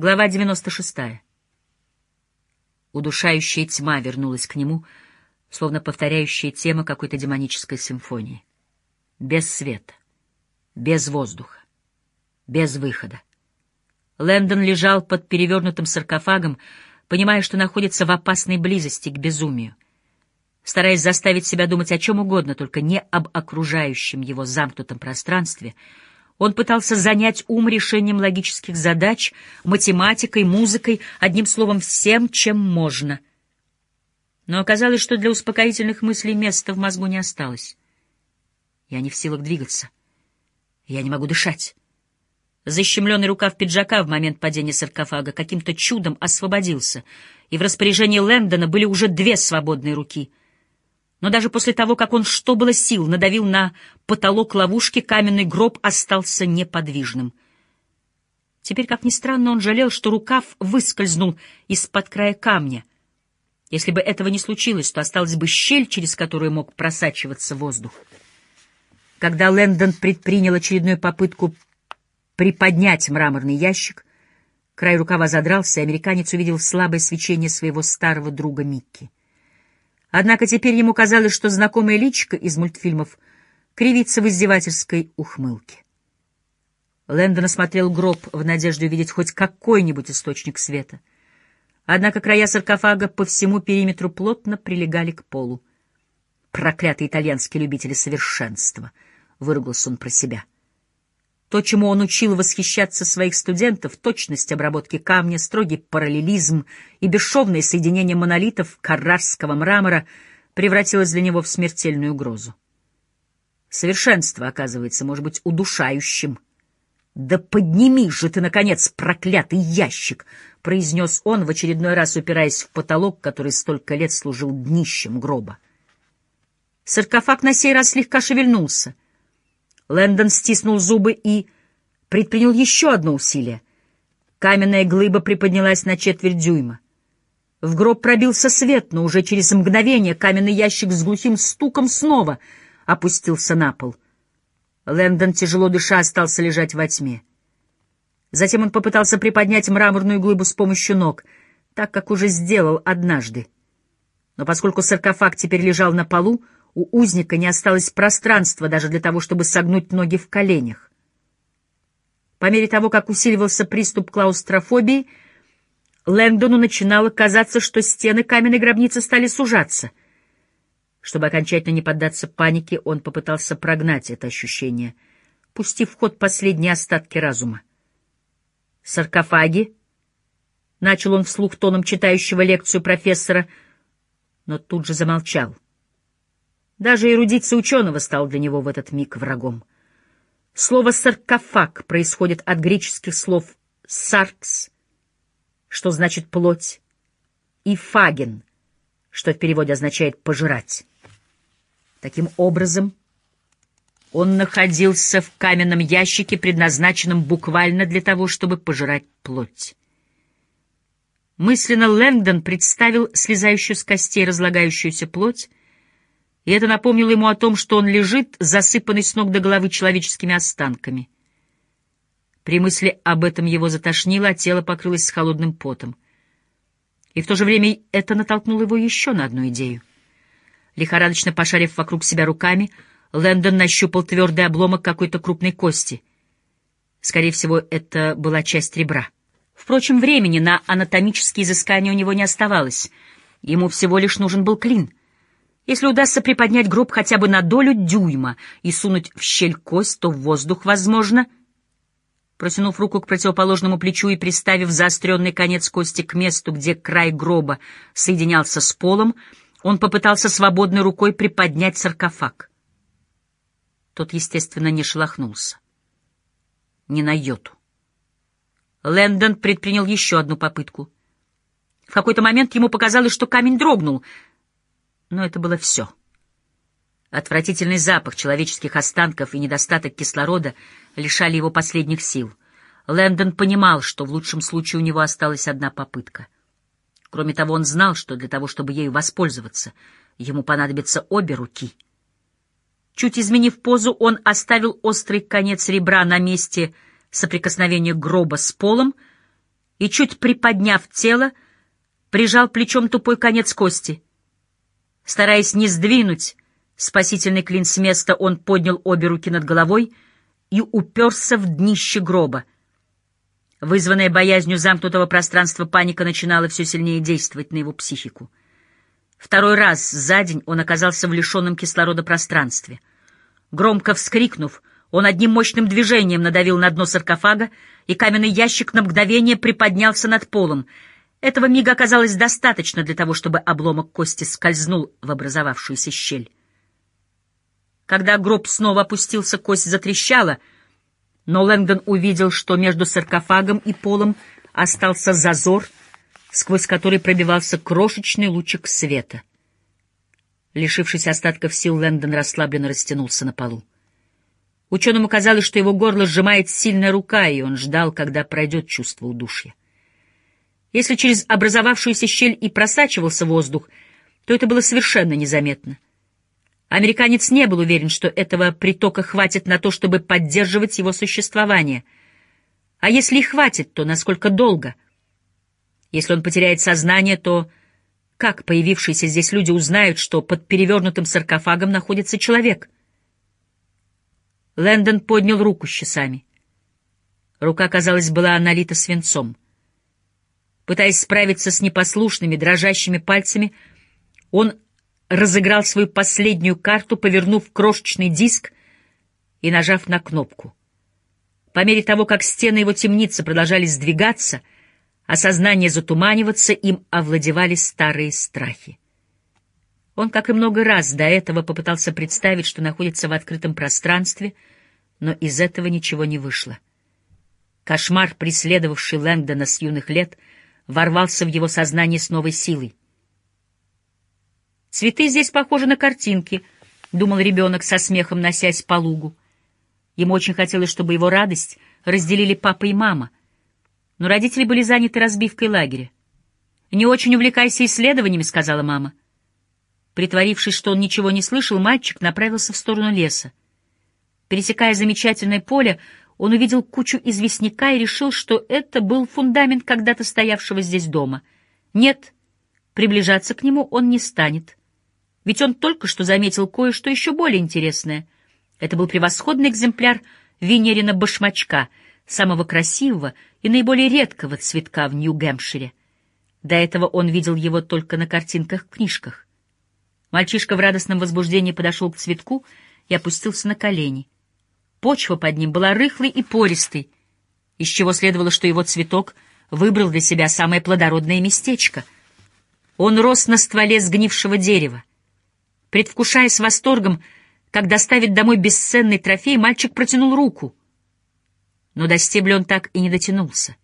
Глава 96. Удушающая тьма вернулась к нему, словно повторяющая тема какой-то демонической симфонии. Без света, без воздуха, без выхода. Лэндон лежал под перевернутым саркофагом, понимая, что находится в опасной близости к безумию. Стараясь заставить себя думать о чем угодно, только не об окружающем его замкнутом пространстве — он пытался занять ум решением логических задач, математикой, музыкой, одним словом, всем, чем можно. Но оказалось, что для успокоительных мыслей места в мозгу не осталось. Я не в силах двигаться. Я не могу дышать. Защемленный рукав пиджака в момент падения саркофага каким-то чудом освободился, и в распоряжении Лэндона были уже две свободные руки — но даже после того, как он, что было сил, надавил на потолок ловушки, каменный гроб остался неподвижным. Теперь, как ни странно, он жалел, что рукав выскользнул из-под края камня. Если бы этого не случилось, то осталась бы щель, через которую мог просачиваться воздух. Когда Лэндон предпринял очередную попытку приподнять мраморный ящик, край рукава задрался, и американец увидел слабое свечение своего старого друга Микки. Однако теперь ему казалось, что знакомая личико из мультфильмов кривится в издевательской ухмылке. Лэндон осмотрел гроб в надежде увидеть хоть какой-нибудь источник света. Однако края саркофага по всему периметру плотно прилегали к полу. «Проклятые итальянские любители совершенства!» — выругался он про себя — то, чему он учил восхищаться своих студентов, точность обработки камня, строгий параллелизм и бесшовное соединение монолитов каррарского мрамора, превратилось для него в смертельную угрозу. Совершенство, оказывается, может быть удушающим. «Да подними же ты, наконец, проклятый ящик!» — произнес он, в очередной раз упираясь в потолок, который столько лет служил днищем гроба. Саркофаг на сей раз слегка шевельнулся — Лэндон стиснул зубы и предпринял еще одно усилие. Каменная глыба приподнялась на четверть дюйма. В гроб пробился свет, но уже через мгновение каменный ящик с глухим стуком снова опустился на пол. Лэндон, тяжело дыша, остался лежать во тьме. Затем он попытался приподнять мраморную глыбу с помощью ног, так как уже сделал однажды. Но поскольку саркофаг теперь лежал на полу, у узника не осталось пространства даже для того, чтобы согнуть ноги в коленях. По мере того, как усиливался приступ клаустрофобии, Лэндону начинало казаться, что стены каменной гробницы стали сужаться. Чтобы окончательно не поддаться панике, он попытался прогнать это ощущение, пустив в ход последние остатки разума. «Саркофаги?» — начал он вслух тоном читающего лекцию профессора, но тут же замолчал — даже эрудиция ученого стал для него в этот миг врагом. Слово «саркофаг» происходит от греческих слов «саркс», что значит «плоть», и «фаген», что в переводе означает «пожирать». Таким образом, он находился в каменном ящике, предназначенном буквально для того, чтобы пожирать плоть. Мысленно Лэнгдон представил слезающую с костей разлагающуюся плоть, и это напомнило ему о том, что он лежит, засыпанный с ног до головы человеческими останками. При мысли об этом его затошнило, а тело покрылось холодным потом. И в то же время это натолкнуло его еще на одну идею. Лихорадочно пошарив вокруг себя руками, Лэндон нащупал твердый обломок какой-то крупной кости. Скорее всего, это была часть ребра. Впрочем, времени на анатомические изыскания у него не оставалось. Ему всего лишь нужен был клин — если удастся приподнять гроб хотя бы на долю дюйма и сунуть в щель кость, то воздух, возможно... Протянув руку к противоположному плечу и приставив заостренный конец кости к месту, где край гроба соединялся с полом, он попытался свободной рукой приподнять саркофаг. Тот, естественно, не шелохнулся. Ни на йоту. Лэндон предпринял еще одну попытку. В какой-то момент ему показалось, что камень дрогнул — но это было все. Отвратительный запах человеческих останков и недостаток кислорода лишали его последних сил. Лэндон понимал, что в лучшем случае у него осталась одна попытка. Кроме того, он знал, что для того, чтобы ею воспользоваться, ему понадобятся обе руки. Чуть изменив позу, он оставил острый конец ребра на месте соприкосновения гроба с полом и, чуть приподняв тело, прижал плечом тупой конец кости. Стараясь не сдвинуть спасительный клин с места, он поднял обе руки над головой и уперся в днище гроба. Вызванная боязнью замкнутого пространства паника начинала все сильнее действовать на его психику. Второй раз за день он оказался в лишенном кислорода пространстве. Громко вскрикнув, он одним мощным движением надавил на дно саркофага, и каменный ящик на мгновение приподнялся над полом. Этого мига оказалось достаточно для того, чтобы обломок кости скользнул в образовавшуюся щель. Когда гроб снова опустился, кость затрещала, но Лэнгдон увидел, что между саркофагом и полом остался зазор — сквозь который пробивался крошечный лучик света. Лишившись остатков сил, Лэндон расслабленно растянулся на полу. Ученому казалось, что его горло сжимает сильная рука, и он ждал, когда пройдет чувство удушья. Если через образовавшуюся щель и просачивался воздух, то это было совершенно незаметно. Американец не был уверен, что этого притока хватит на то, чтобы поддерживать его существование. А если и хватит, то насколько долго — если он потеряет сознание, то как появившиеся здесь люди узнают, что под перевернутым саркофагом находится человек? Лэндон поднял руку с часами. Рука, казалось, была налита свинцом. Пытаясь справиться с непослушными, дрожащими пальцами, он разыграл свою последнюю карту, повернув крошечный диск и нажав на кнопку. По мере того, как стены его темницы продолжали сдвигаться — а сознание затуманиваться, им овладевали старые страхи. Он, как и много раз до этого, попытался представить, что находится в открытом пространстве, но из этого ничего не вышло. Кошмар, преследовавший Лэнгдона с юных лет, ворвался в его сознание с новой силой. «Цветы здесь похожи на картинки», — думал ребенок со смехом, носясь по лугу. Ему очень хотелось, чтобы его радость разделили папа и мама — но родители были заняты разбивкой лагеря. «Не очень увлекайся исследованиями», — сказала мама. Притворившись, что он ничего не слышал, мальчик направился в сторону леса. Пересекая замечательное поле, он увидел кучу известняка и решил, что это был фундамент когда-то стоявшего здесь дома. Нет, приближаться к нему он не станет. Ведь он только что заметил кое-что еще более интересное. Это был превосходный экземпляр Венерина башмачка — самого красивого и наиболее редкого цветка в Нью-Гэмпшире. До этого он видел его только на картинках-книжках. Мальчишка в радостном возбуждении подошел к цветку и опустился на колени. Почва под ним была рыхлой и пористой, из чего следовало, что его цветок выбрал для себя самое плодородное местечко. Он рос на стволе сгнившего дерева. Предвкушая с восторгом, как доставит домой бесценный трофей, мальчик протянул руку но до стебля он так и не дотянулся.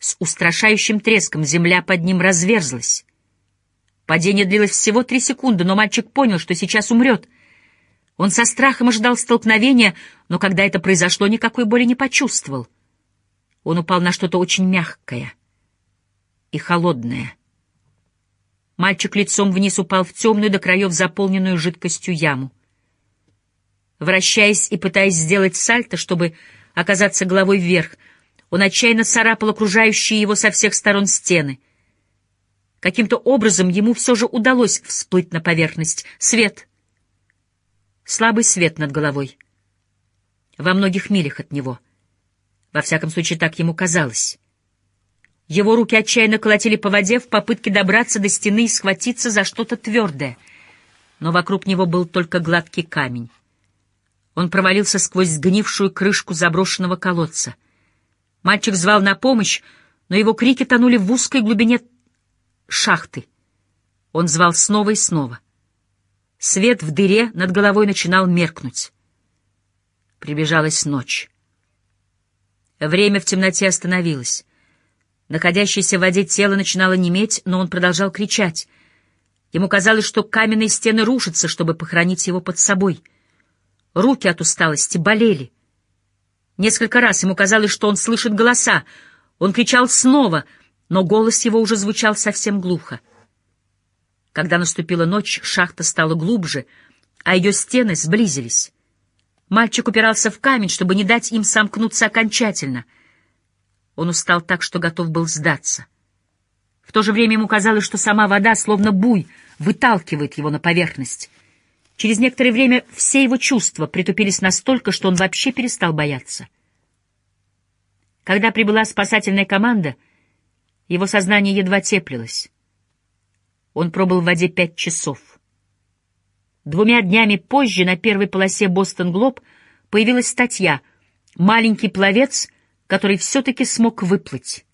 С устрашающим треском земля под ним разверзлась. Падение длилось всего три секунды, но мальчик понял, что сейчас умрет. Он со страхом ожидал столкновения, но когда это произошло, никакой боли не почувствовал. Он упал на что-то очень мягкое и холодное. Мальчик лицом вниз упал в темную до краев заполненную жидкостью яму. Вращаясь и пытаясь сделать сальто, чтобы оказаться головой вверх. Он отчаянно царапал окружающие его со всех сторон стены. Каким-то образом ему все же удалось всплыть на поверхность. Свет. Слабый свет над головой. Во многих милях от него. Во всяком случае, так ему казалось. Его руки отчаянно колотили по воде в попытке добраться до стены и схватиться за что-то твердое. Но вокруг него был только гладкий камень. Он провалился сквозь сгнившую крышку заброшенного колодца. Мальчик звал на помощь, но его крики тонули в узкой глубине шахты. Он звал снова и снова. Свет в дыре над головой начинал меркнуть. Приближалась ночь. Время в темноте остановилось. Находящееся в воде тело начинало неметь, но он продолжал кричать. Ему казалось, что каменные стены рушатся, чтобы похоронить его под собой — Руки от усталости болели. Несколько раз ему казалось, что он слышит голоса. Он кричал снова, но голос его уже звучал совсем глухо. Когда наступила ночь, шахта стала глубже, а ее стены сблизились. Мальчик упирался в камень, чтобы не дать им сомкнуться окончательно. Он устал так, что готов был сдаться. В то же время ему казалось, что сама вода, словно буй, выталкивает его на поверхность. Через некоторое время все его чувства притупились настолько, что он вообще перестал бояться. Когда прибыла спасательная команда, его сознание едва теплилось. Он пробыл в воде пять часов. Двумя днями позже на первой полосе «Бостон Глоб» появилась статья «Маленький пловец, который все-таки смог выплыть».